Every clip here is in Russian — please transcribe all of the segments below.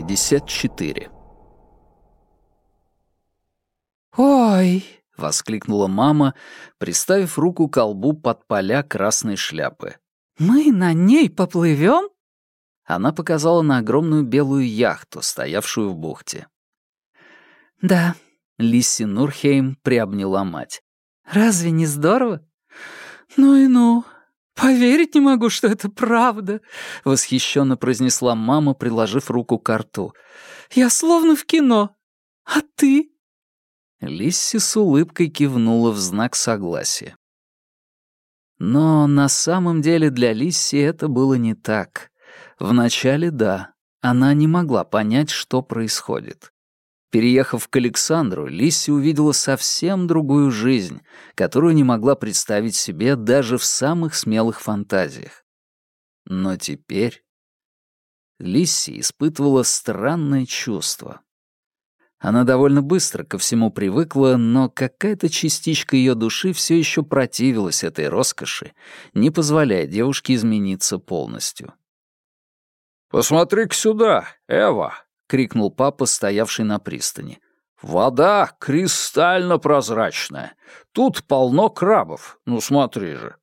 54. «Ой!» — воскликнула мама, приставив руку к колбу под поля красной шляпы. «Мы на ней поплывем?» Она показала на огромную белую яхту, стоявшую в бухте. «Да», — Лисси Нурхейм приобняла мать. «Разве не здорово?» «Ну и ну, поверить не могу, что это правда», — восхищенно произнесла мама, приложив руку к рту. «Я словно в кино. А ты?» Лисси с улыбкой кивнула в знак согласия. Но на самом деле для Лисси это было не так. Вначале да, она не могла понять, что происходит. Переехав к Александру, Лисси увидела совсем другую жизнь, которую не могла представить себе даже в самых смелых фантазиях. Но теперь Лисси испытывала странное чувство. Она довольно быстро ко всему привыкла, но какая-то частичка ее души все еще противилась этой роскоши, не позволяя девушке измениться полностью. «Посмотри-ка сюда, Эва!» — крикнул папа, стоявший на пристани. «Вода кристально прозрачная. Тут полно крабов. Ну смотри же».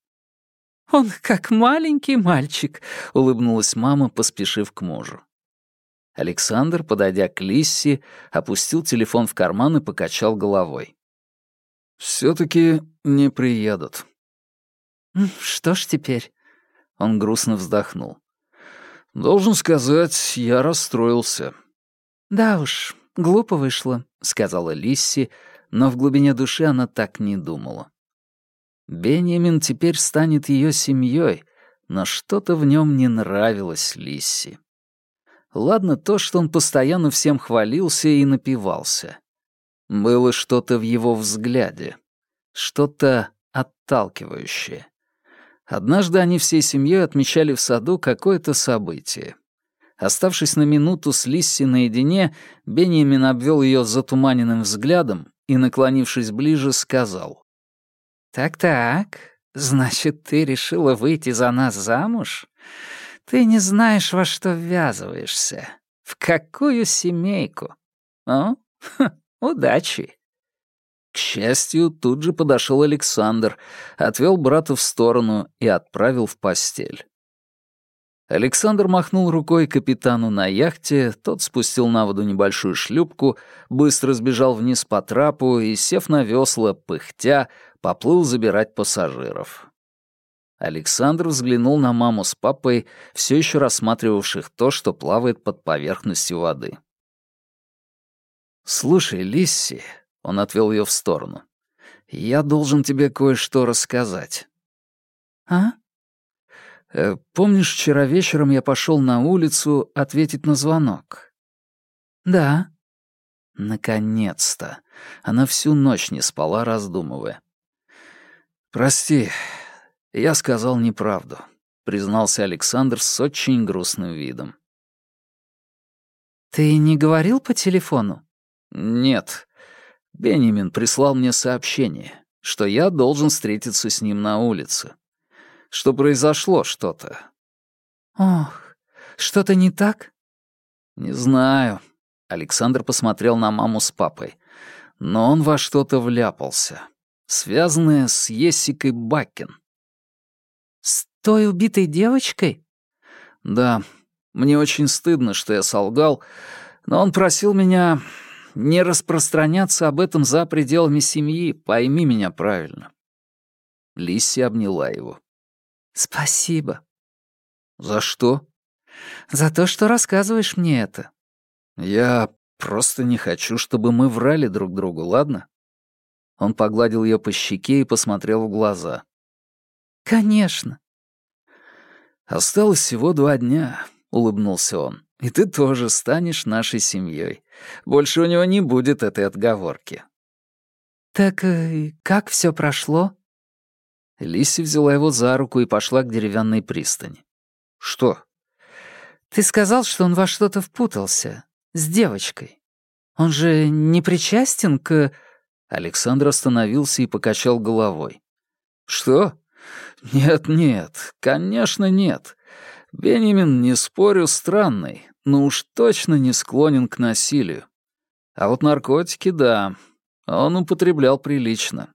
«Он как маленький мальчик», — улыбнулась мама, поспешив к мужу. Александр, подойдя к Лисси, опустил телефон в карман и покачал головой. «Все-таки не приедут». «Что ж теперь?» Он грустно вздохнул. «Должен сказать, я расстроился». «Да уж, глупо вышло», — сказала Лисси, но в глубине души она так не думала. Бенjamin теперь станет ее семьей, но что-то в нем не нравилось Лисси. Ладно то, что он постоянно всем хвалился и напивался. Было что-то в его взгляде, что-то отталкивающее. Однажды они всей семьей отмечали в саду какое-то событие. Оставшись на минуту с Лисси наедине, Бенjamin обвел ее затуманенным взглядом и, наклонившись ближе, сказал. «Так-так, значит, ты решила выйти за нас замуж? Ты не знаешь, во что ввязываешься. В какую семейку? О, Ха, удачи. К счастью, тут же подошел Александр, отвел брата в сторону и отправил в постель. Александр махнул рукой капитану на яхте, тот спустил на воду небольшую шлюпку, быстро сбежал вниз по трапу и, сев на весла, пыхтя, поплыл забирать пассажиров. Александр взглянул на маму с папой, все еще рассматривавших то, что плавает под поверхностью воды. «Слушай, Лисси», — он отвел ее в сторону, — «я должен тебе кое-что рассказать». «А?» Э, «Помнишь, вчера вечером я пошел на улицу ответить на звонок?» «Да». Наконец-то. Она всю ночь не спала, раздумывая. «Прости, «Я сказал неправду», — признался Александр с очень грустным видом. «Ты не говорил по телефону?» «Нет. Бенjamin прислал мне сообщение, что я должен встретиться с ним на улице. Что произошло что-то». «Ох, что-то не так?» «Не знаю». Александр посмотрел на маму с папой. Но он во что-то вляпался. Связанное с Ессикой Баккен. «С той убитой девочкой?» «Да. Мне очень стыдно, что я солгал, но он просил меня не распространяться об этом за пределами семьи, пойми меня правильно». Лисси обняла его. «Спасибо». «За что?» «За то, что рассказываешь мне это». «Я просто не хочу, чтобы мы врали друг другу, ладно?» Он погладил ее по щеке и посмотрел в глаза. «Конечно». «Осталось всего два дня», — улыбнулся он. «И ты тоже станешь нашей семьей. Больше у него не будет этой отговорки». «Так э, как все прошло?» Лиси взяла его за руку и пошла к деревянной пристани. «Что?» «Ты сказал, что он во что-то впутался. С девочкой. Он же не причастен к...» Александр остановился и покачал головой. «Что? «Нет-нет, конечно нет. Бенjamin, не спорю, странный, но уж точно не склонен к насилию. А вот наркотики — да, он употреблял прилично.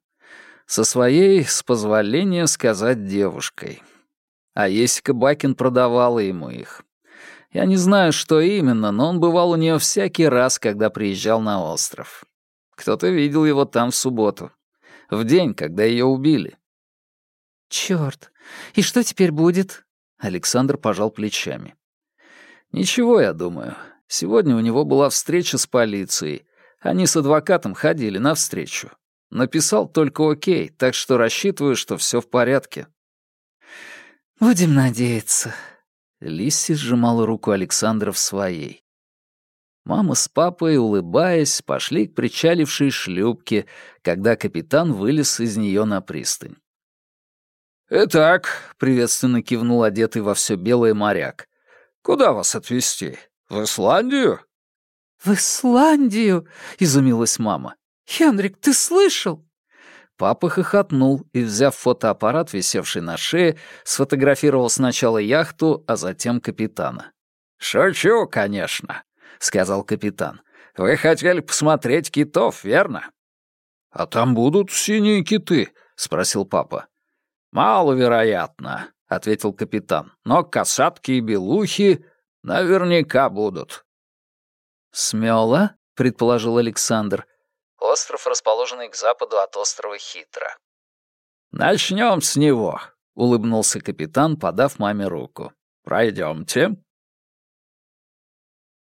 Со своей, с позволения сказать, девушкой. А Есика Бакин продавала ему их. Я не знаю, что именно, но он бывал у нее всякий раз, когда приезжал на остров. Кто-то видел его там в субботу. В день, когда ее убили. Черт, и что теперь будет? Александр пожал плечами. Ничего, я думаю. Сегодня у него была встреча с полицией. Они с адвокатом ходили навстречу. Написал только окей, так что рассчитываю, что все в порядке. Будем надеяться. Лисси сжимала руку Александра в своей. Мама с папой, улыбаясь, пошли к причалившей шлюпке, когда капитан вылез из нее на пристань. «Итак», — приветственно кивнул одетый во все белое моряк, — «куда вас отвезти? В Исландию?» «В Исландию?» — изумилась мама. «Хенрик, ты слышал?» Папа хохотнул и, взяв фотоаппарат, висевший на шее, сфотографировал сначала яхту, а затем капитана. «Шучу, конечно», — сказал капитан. «Вы хотели посмотреть китов, верно?» «А там будут синие киты?» — спросил папа. «Маловероятно», — ответил капитан. «Но касатки и белухи наверняка будут». «Смела?» — предположил Александр. Остров, расположенный к западу от острова Хитра. «Начнем с него», — улыбнулся капитан, подав маме руку. «Пройдемте».